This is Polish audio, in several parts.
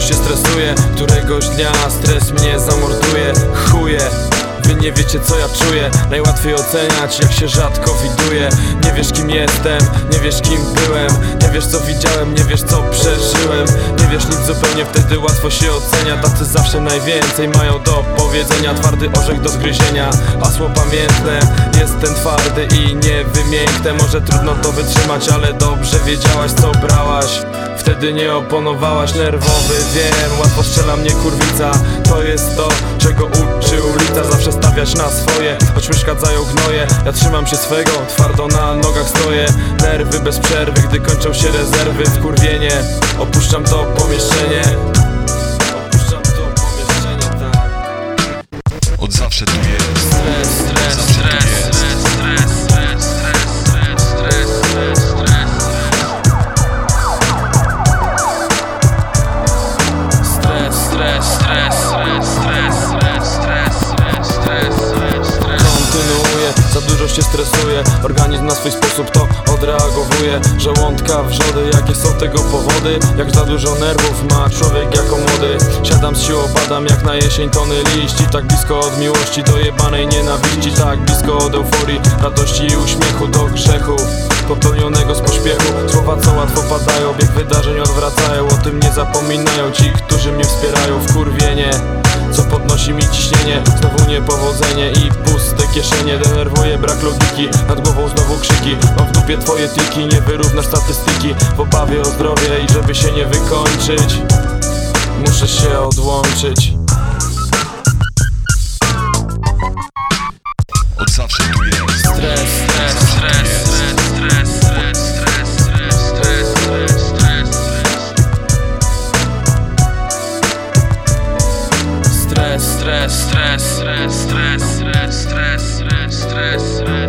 się stresuję Któregoś dnia stres mnie zamorduje. Chuje nie wiecie co ja czuję. Najłatwiej oceniać jak się rzadko widuje Nie wiesz kim jestem, nie wiesz kim byłem. Nie wiesz co widziałem, nie wiesz co przeżyłem. Nie wiesz nic zupełnie, wtedy łatwo się ocenia. Tacy zawsze najwięcej mają do powiedzenia. Twardy orzech do zgryzienia, hasło pamiętne. Jestem twardy i nie wymięknę. Może trudno to wytrzymać, ale dobrze wiedziałaś co brałaś. Wtedy nie oponowałaś. Nerwowy Wiem, łatwo strzela mnie kurwica. To jest to, czego uczy ulica. Zawsze stawiać na swoje, choć przeszkadzają gnoje. Ja trzymam się swego, twardo na nogach stoję. Nerwy bez przerwy, gdy kończą się rezerwy Wkurwienie, opuszczam to pomieszczenie dużo się stresuje. Organizm na swój sposób to odreagowuje. Żołądka, wrzody, jakie są tego powody? Jak za dużo nerwów ma człowiek jako młody? Siadam z siłą, badam jak na jesień tony liści. Tak blisko od miłości do jebanej nienawiści. Tak blisko od euforii, radości i uśmiechu do grzechu. Popełnionego z pośpiechu. Słowa co łatwo padają, bieg wydarzeń odwracają. O tym nie zapominają ci, którzy mnie wspierają. Wkurwienie, co podnosi mi ciśnienie. Znowu niepowodzenie i puste kieszenie Denerwuje brak logiki, nad głową znowu krzyki Mam w dupie twoje tiki, nie wyrównasz statystyki W obawie o zdrowie i żeby się nie wykończyć Muszę się odłączyć Od zawsze tu jest Stres, stres, stres, stres, stres, stres, stres, stres, stres, stres, stres, stres, stres, stres, stres, stres, stres, stres, stres, stres, stres,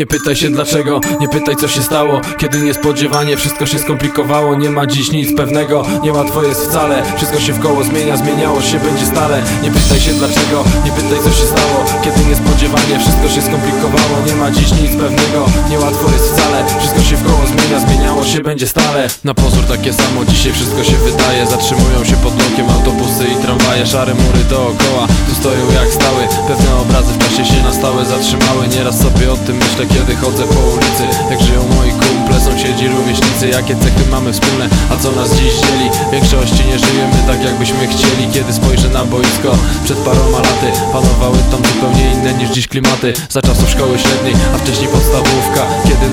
Nie pytaj się dlaczego, nie pytaj co się stało. Kiedy niespodziewanie wszystko się skomplikowało Nie ma dziś nic pewnego, niełatwo jest wcale. Wszystko się w koło zmienia, zmieniało się będzie stale. Nie pytaj się dlaczego, nie pytaj co się stało. Kiedy niespodziewanie wszystko się skomplikowało Nie ma dziś nic pewnego, niełatwo jest wcale. Wszystko się w koło zmienia, zmieniało się będzie stale. Na pozór takie samo, dzisiaj wszystko się wydaje. Zatrzymują się pod blokiem autobusy i tramwaje Szare mury dookoła, tu stoją jak stały. Pewne obrazy w czasie się na stałe zatrzymały. Nieraz sobie o tym myślę, kiedy chodzę po ulicy Jak żyją moi kumple, sąsiedzi, rówieśnicy Jakie cechy mamy wspólne, a co nas dziś dzieli? W większości nie żyjemy tak jakbyśmy chcieli. Kiedy spojrzę na boisko przed paroma laty Panowały tam zupełnie inne niż dziś klimaty. Za czasów szkoły średniej, a wcześniej podstawówka. Kiedy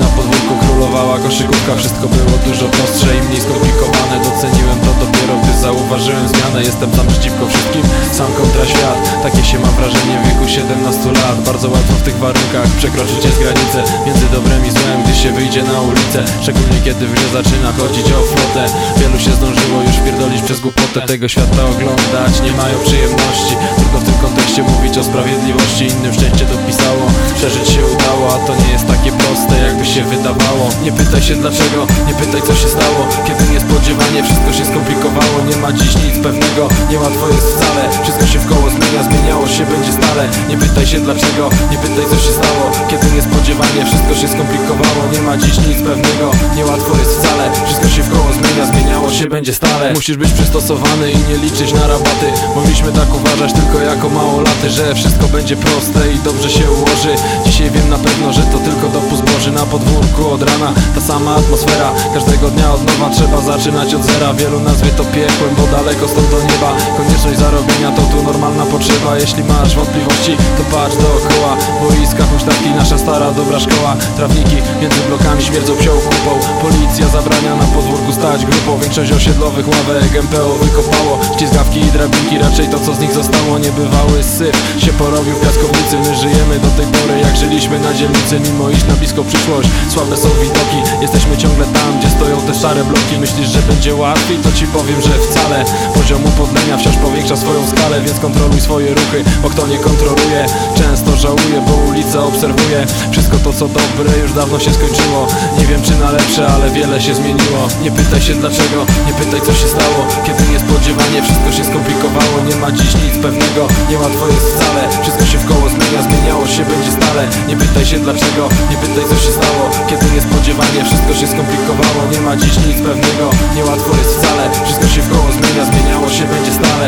Jestem tam przeciwko wszystkim, sam kontra świat Takie się ma wrażenie w wieku 17 lat. Bardzo łatwo w tych warunkach przekroczyć jest granicę Między dobrem i złem, gdy się wyjdzie na ulicę. Szczególnie kiedy w grze zaczyna chodzić o flotę. Wielu się zdążyło już pierdolić przez głupotę. Tego świata oglądać, nie mają przyjemności Tylko w tym kontekście mówić o sprawiedliwości Innym szczęście dopisało, przeżyć się udało A to nie jest takie proste, jakby się wydawało. Nie pytaj się dlaczego, nie pytaj co się stało. Kiedy niespodziewanie wszystko się skomplikowało. Nie ma dziś nic pewnego, niełatwo jest wcale. Wszystko się w koło zmienia, zmieniało się będzie stale. Nie pytaj się dlaczego, nie pytaj co się stało. Kiedy niespodziewanie wszystko się skomplikowało. Nie ma dziś nic pewnego, niełatwo jest wcale. Wszystko się w koło się będzie stale. Musisz być przystosowany i nie liczyć na rabaty. Mogliśmy tak uważać tylko jako małolaty Że wszystko będzie proste i dobrze się ułoży. Dzisiaj wiem na pewno, że to tylko dopust Boży Na podwórku od rana. Ta sama atmosfera Każdego dnia od nowa trzeba zaczynać od zera. Wielu nazwie to piekłem, bo daleko stąd do nieba. Konieczność zarobienia to tu normalna potrzeba. Jeśli masz wątpliwości, to patrz dookoła. Boiska, huśtawki, nasza stara dobra szkoła. Trawniki między blokami śmierdzą psią kupą Policja zabrania na podwórku stać grupą. Większość osiedlowych ławek MPO wykopało Ściskawki i drabinki, raczej to co z nich zostało Niebywały syf. Się porobił w piaskownicy My żyjemy do tej pory żyliśmy na dzielnicy Mimo iż na blisko przyszłość, słabe są widoki Jesteśmy ciągle tam, gdzie stoją te stare bloki. Myślisz, że będzie łatwiej? To ci powiem, że wcale. Poziom upodlenia wciąż powiększa swoją skalę Więc kontroluj swoje ruchy, bo kto nie kontroluje Często żałuje, bo ulica obserwuje. Wszystko to co dobre już dawno się skończyło. Nie wiem czy na lepsze, ale wiele się zmieniło. Nie pytaj się dlaczego, nie pytaj co się stało. Kiedy niespodziewanie wszystko się skomplikowało. Nie ma dziś nic pewnego, niełatwo jest wcale Wszystko się w koło zmienia, zmieniało się stale Nie pytaj się dlaczego, nie pytaj co się stało. Kiedy niespodziewanie wszystko się skomplikowało. Nie ma dziś nic pewnego, niełatwo jest wcale. Wszystko się w koło zmienia, zmieniało się będzie stale